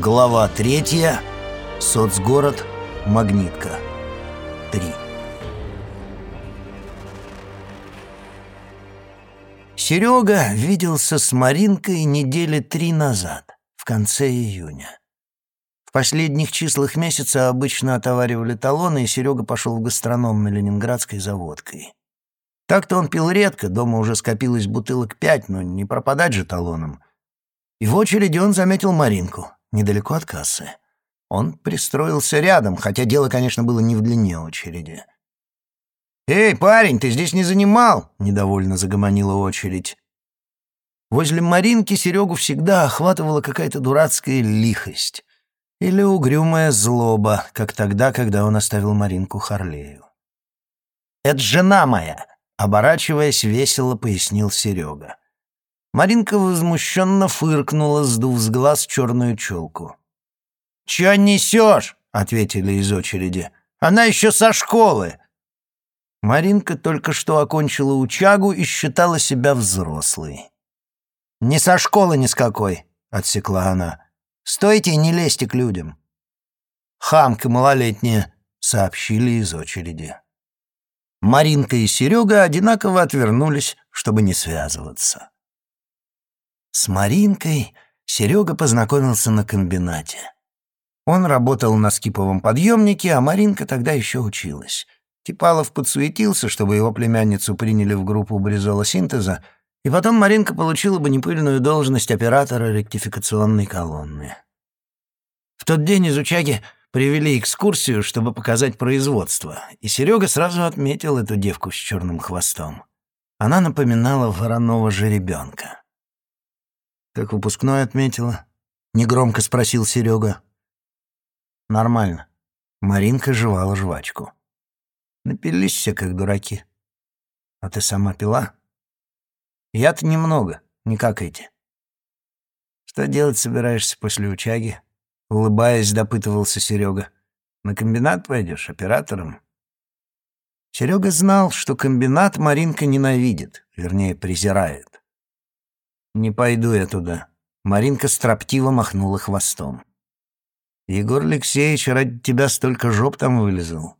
Глава третья. Соцгород. Магнитка. 3. Серега виделся с Маринкой недели три назад, в конце июня. В последних числах месяца обычно отоваривали талоны, и Серега пошел в гастроном на Ленинградской заводкой. Так-то он пил редко, дома уже скопилось бутылок пять, но не пропадать же талоном. И в очереди он заметил Маринку, недалеко от кассы. Он пристроился рядом, хотя дело, конечно, было не в длине очереди. «Эй, парень, ты здесь не занимал?» — недовольно загомонила очередь. Возле Маринки Серегу всегда охватывала какая-то дурацкая лихость или угрюмая злоба, как тогда, когда он оставил Маринку Харлею. «Это жена моя!» — оборачиваясь, весело пояснил Серега. Маринка возмущенно фыркнула, сдув с глаз черную челку. «Чё несешь?» — ответили из очереди. «Она еще со школы!» Маринка только что окончила учагу и считала себя взрослой. «Не со школы ни с какой», — отсекла она. «Стойте и не лезьте к людям». «Хамка малолетняя», — сообщили из очереди. Маринка и Серега одинаково отвернулись, чтобы не связываться. С Маринкой Серега познакомился на комбинате. Он работал на скиповом подъемнике, а Маринка тогда еще училась. Типалов подсуетился, чтобы его племянницу приняли в группу бризола-синтеза, и потом Маринка получила бы непыльную должность оператора ректификационной колонны. В тот день из Учаги привели экскурсию, чтобы показать производство, и Серега сразу отметил эту девку с черным хвостом. Она напоминала вороного жеребенка. «Как выпускной отметила?» — негромко спросил Серега. «Нормально». Маринка жевала жвачку. Напились все, как дураки. «А ты сама пила?» «Я-то немного, не как эти». «Что делать собираешься после учаги?» Улыбаясь, допытывался Серега. «На комбинат пойдешь оператором?» Серега знал, что комбинат Маринка ненавидит, вернее, презирает. «Не пойду я туда». Маринка строптиво махнула хвостом. «Егор Алексеевич ради тебя столько жоп там вылезал».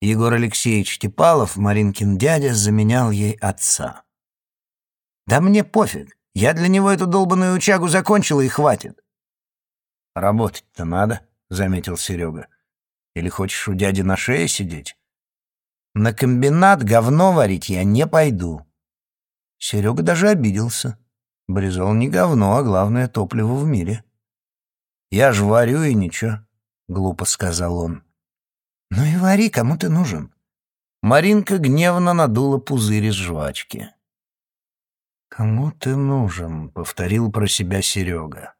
Егор Алексеевич Типалов, Маринкин дядя, заменял ей отца. «Да мне пофиг. Я для него эту долбанную учагу закончила и хватит». «Работать-то надо», — заметил Серега. «Или хочешь у дяди на шее сидеть?» «На комбинат говно варить я не пойду», Серега даже обиделся. Бризол не говно, а главное топливо в мире. «Я ж варю и ничего», — глупо сказал он. «Ну и вари, кому ты нужен». Маринка гневно надула пузырь из жвачки. «Кому ты нужен?» — повторил про себя Серега.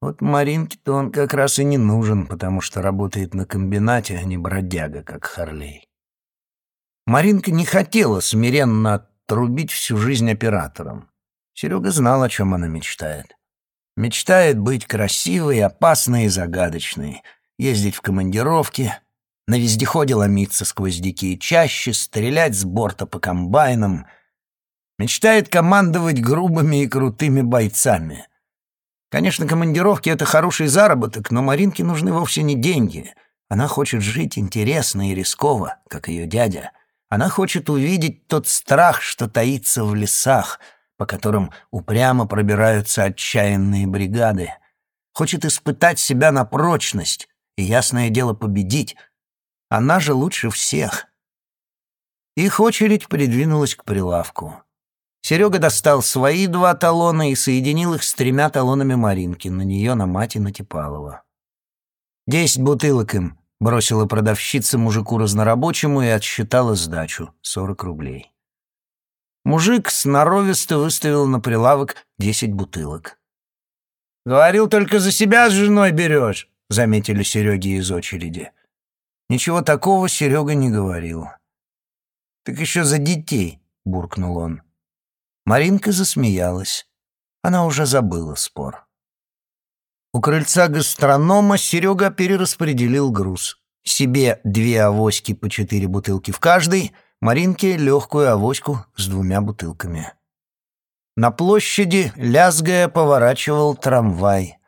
Вот Маринке-то он как раз и не нужен, потому что работает на комбинате, а не бродяга, как Харлей. Маринка не хотела смиренно трубить всю жизнь оператором. Серега знал, о чем она мечтает. Мечтает быть красивой, опасной и загадочной, ездить в командировки, на вездеходе ломиться сквозь дикие чащи, стрелять с борта по комбайнам. Мечтает командовать грубыми и крутыми бойцами. Конечно, командировки — это хороший заработок, но Маринке нужны вовсе не деньги. Она хочет жить интересно и рисково, как ее дядя — она хочет увидеть тот страх, что таится в лесах, по которым упрямо пробираются отчаянные бригады. Хочет испытать себя на прочность и, ясное дело, победить. Она же лучше всех. Их очередь придвинулась к прилавку. Серега достал свои два талона и соединил их с тремя талонами Маринки, на нее, на мать и на Типалова. «Десять бутылок им», Бросила продавщица мужику разнорабочему и отсчитала сдачу — сорок рублей. Мужик сноровисто выставил на прилавок десять бутылок. «Говорил, только за себя с женой берешь», — заметили Сереги из очереди. Ничего такого Серега не говорил. «Так еще за детей», — буркнул он. Маринка засмеялась. Она уже забыла спор. У крыльца гастронома Серега перераспределил груз. Себе две авоськи по четыре бутылки в каждой, Маринке легкую авоську с двумя бутылками. На площади, лязгая, поворачивал трамвай.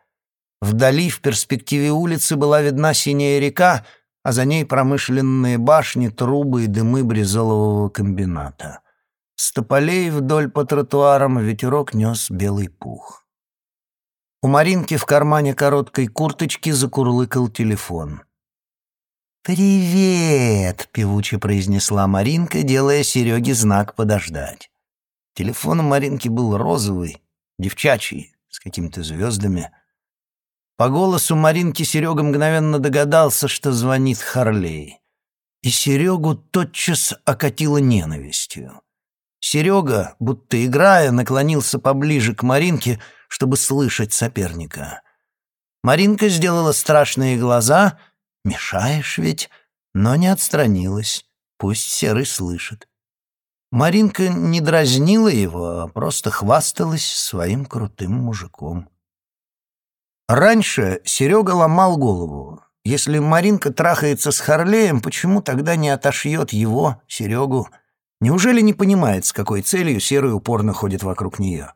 Вдали, в перспективе улицы, была видна синяя река, а за ней промышленные башни, трубы и дымы бризолового комбината. С тополей вдоль по тротуарам ветерок нес белый пух. У Маринки в кармане короткой курточки закурлыкал телефон. «Привет!» — певуче произнесла Маринка, делая Сереге знак подождать. Телефон у Маринки был розовый, девчачий, с какими-то звездами. По голосу Маринки Серега мгновенно догадался, что звонит Харлей. И Серегу тотчас окатило ненавистью. Серега, будто играя, наклонился поближе к Маринке, чтобы слышать соперника. Маринка сделала страшные глаза — Мешаешь ведь, но не отстранилась. Пусть Серый слышит. Маринка не дразнила его, а просто хвасталась своим крутым мужиком. Раньше Серега ломал голову. Если Маринка трахается с Харлеем, почему тогда не отошьет его, Серегу? Неужели не понимает, с какой целью Серый упорно ходит вокруг нее?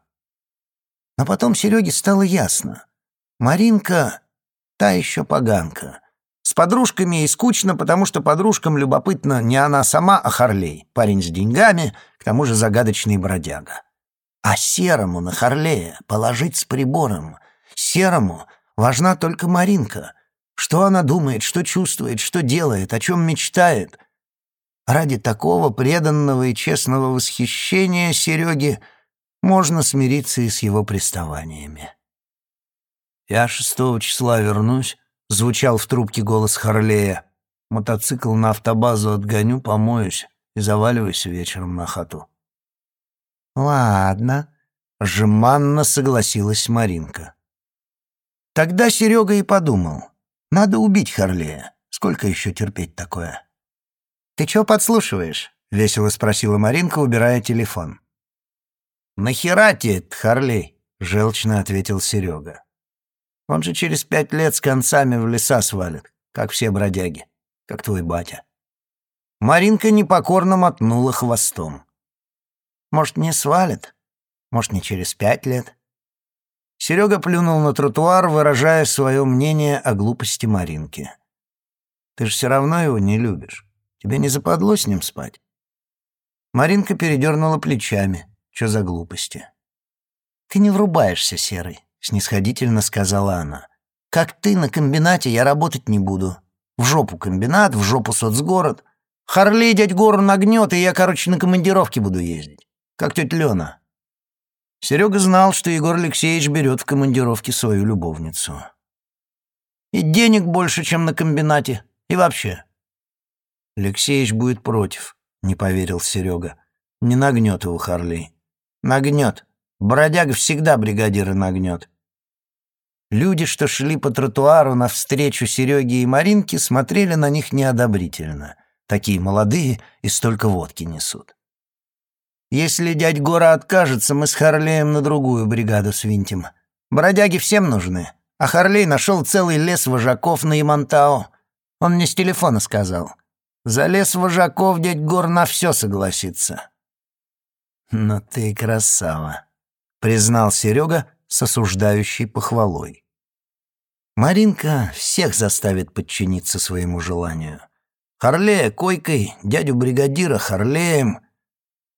Но потом Сереге стало ясно. Маринка — та еще поганка — с подружками ей скучно, потому что подружкам любопытно не она сама, а Харлей, парень с деньгами, к тому же загадочный бродяга. А серому на Харлея положить с прибором. Серому важна только Маринка. Что она думает, что чувствует, что делает, о чем мечтает. Ради такого преданного и честного восхищения Сереги можно смириться и с его приставаниями. «Я шестого числа вернусь», Звучал в трубке голос Харлея. Мотоцикл на автобазу отгоню, помоюсь и заваливаюсь вечером на хату. «Ладно», — жеманно согласилась Маринка. Тогда Серега и подумал. Надо убить Харлея. Сколько еще терпеть такое? «Ты чего подслушиваешь?» — весело спросила Маринка, убирая телефон. «Нахера тебе, Харлей?» — желчно ответил Серега. Он же через пять лет с концами в леса свалит, как все бродяги, как твой батя. Маринка непокорно мотнула хвостом. Может, не свалит? Может, не через пять лет? Серега плюнул на тротуар, выражая свое мнение о глупости Маринки. Ты же все равно его не любишь. Тебе не западло с ним спать? Маринка передернула плечами. Что за глупости? Ты не врубаешься, Серый. — снисходительно сказала она. «Как ты на комбинате я работать не буду. В жопу комбинат, в жопу соцгород. Харлей дядь гору нагнет, и я, короче, на командировке буду ездить. Как тетя Лена». Серега знал, что Егор Алексеевич берет в командировке свою любовницу. «И денег больше, чем на комбинате. И вообще». «Алексеевич будет против», — не поверил Серега. «Не нагнет его Харлей». «Нагнет. Бродяга всегда бригадира нагнет. Люди, что шли по тротуару навстречу Сереге и Маринке, смотрели на них неодобрительно. Такие молодые и столько водки несут. Если дядь Гора откажется, мы с Харлеем на другую бригаду свинтим. Бродяги всем нужны, а Харлей нашел целый лес вожаков на Ямантао. Он мне с телефона сказал. За лес вожаков дядь Гор на все согласится. «Ну ты красава», признал Серега с осуждающей похвалой. Маринка всех заставит подчиниться своему желанию. Харлея койкой, дядю бригадира Харлеем.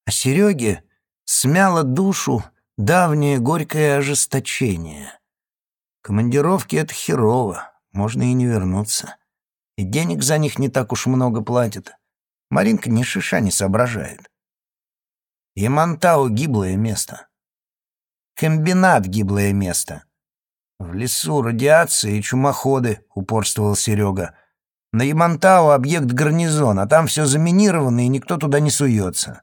А Сереге смяло душу давнее горькое ожесточение. Командировки — это херово, можно и не вернуться. И денег за них не так уж много платят. Маринка ни шиша не соображает. Ямантау — гиблое место. Комбинат — гиблое место. В лесу радиация и чумоходы, — упорствовал Серега. На Ямантау объект гарнизон, а там все заминировано, и никто туда не суется.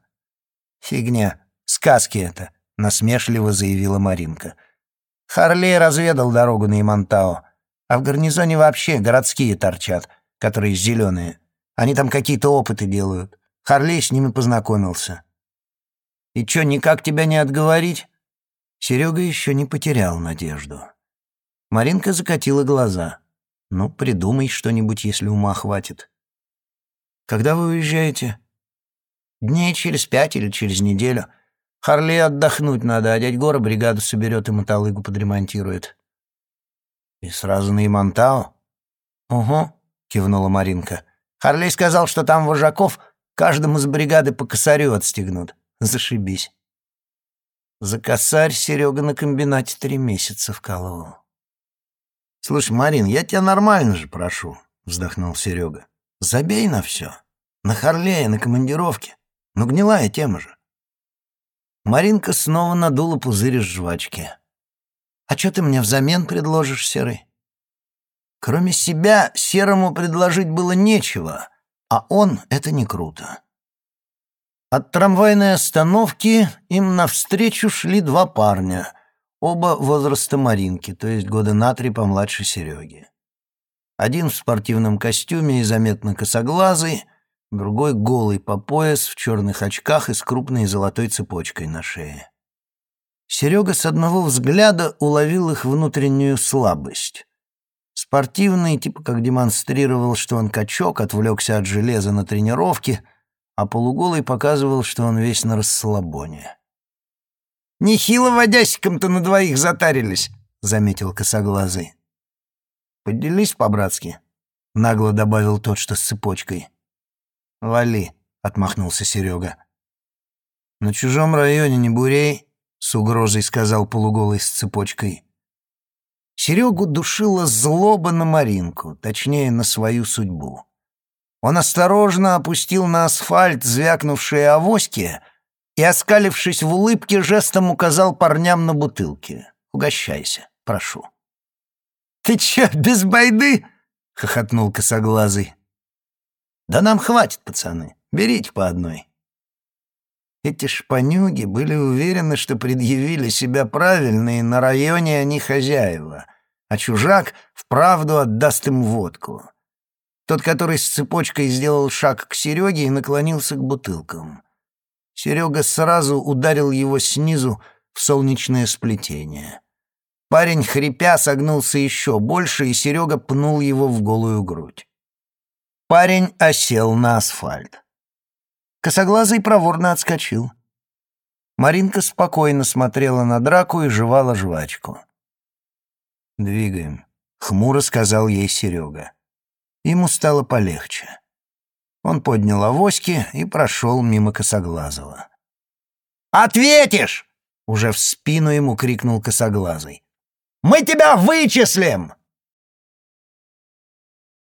Фигня. Сказки это, — насмешливо заявила Маринка. Харлей разведал дорогу на Ямантау, а в гарнизоне вообще городские торчат, которые зеленые. Они там какие-то опыты делают. Харлей с ними познакомился. «И чё, никак тебя не отговорить?» Серега еще не потерял надежду. Маринка закатила глаза. «Ну, придумай что-нибудь, если ума хватит». «Когда вы уезжаете?» «Дней через пять или через неделю. Харли отдохнуть надо, а дядь Гора бригаду соберет и мотолыгу подремонтирует». И сразу на Имантау? Угу, кивнула Маринка. Харлей сказал, что там вожаков каждому с бригады по косарю отстегнут. Зашибись. За косарь Серега на комбинате три месяца вкалывал. «Слушай, Марин, я тебя нормально же прошу», — вздохнул Серега. «Забей на все. На Харлея, на командировке. Ну, гнилая тема же». Маринка снова надула пузырь из жвачки. «А что ты мне взамен предложишь, Серый?» Кроме себя, Серому предложить было нечего, а он — это не круто. От трамвайной остановки им навстречу шли два парня, оба возраста Маринки, то есть года на три помладше Сереги. Один в спортивном костюме и заметно косоглазый, другой голый по пояс, в черных очках и с крупной золотой цепочкой на шее. Серега с одного взгляда уловил их внутреннюю слабость. Спортивный, типа как демонстрировал, что он качок, отвлекся от железа на тренировке, а полуголый показывал, что он весь на расслабоне. «Нехило водясиком-то на двоих затарились», — заметил косоглазый. «Поделись по-братски», — нагло добавил тот, что с цепочкой. «Вали», — отмахнулся Серега. «На чужом районе не бурей», — с угрозой сказал полуголый с цепочкой. Серегу душила злоба на Маринку, точнее, на свою судьбу. Он осторожно опустил на асфальт звякнувшие авоськи и, оскалившись в улыбке, жестом указал парням на бутылки. «Угощайся, прошу». «Ты че, без байды?» — хохотнул косоглазый. «Да нам хватит, пацаны. Берите по одной». Эти шпанюги были уверены, что предъявили себя правильно, и на районе они хозяева, а чужак вправду отдаст им водку. Тот, который с цепочкой сделал шаг к Сереге и наклонился к бутылкам. Серега сразу ударил его снизу в солнечное сплетение. Парень, хрипя, согнулся еще больше, и Серега пнул его в голую грудь. Парень осел на асфальт. Косоглазый проворно отскочил. Маринка спокойно смотрела на драку и жевала жвачку. «Двигаем», — хмуро сказал ей Серега. Ему стало полегче. Он поднял авоськи и прошел мимо Косоглазого. «Ответишь!» — уже в спину ему крикнул Косоглазый. «Мы тебя вычислим!»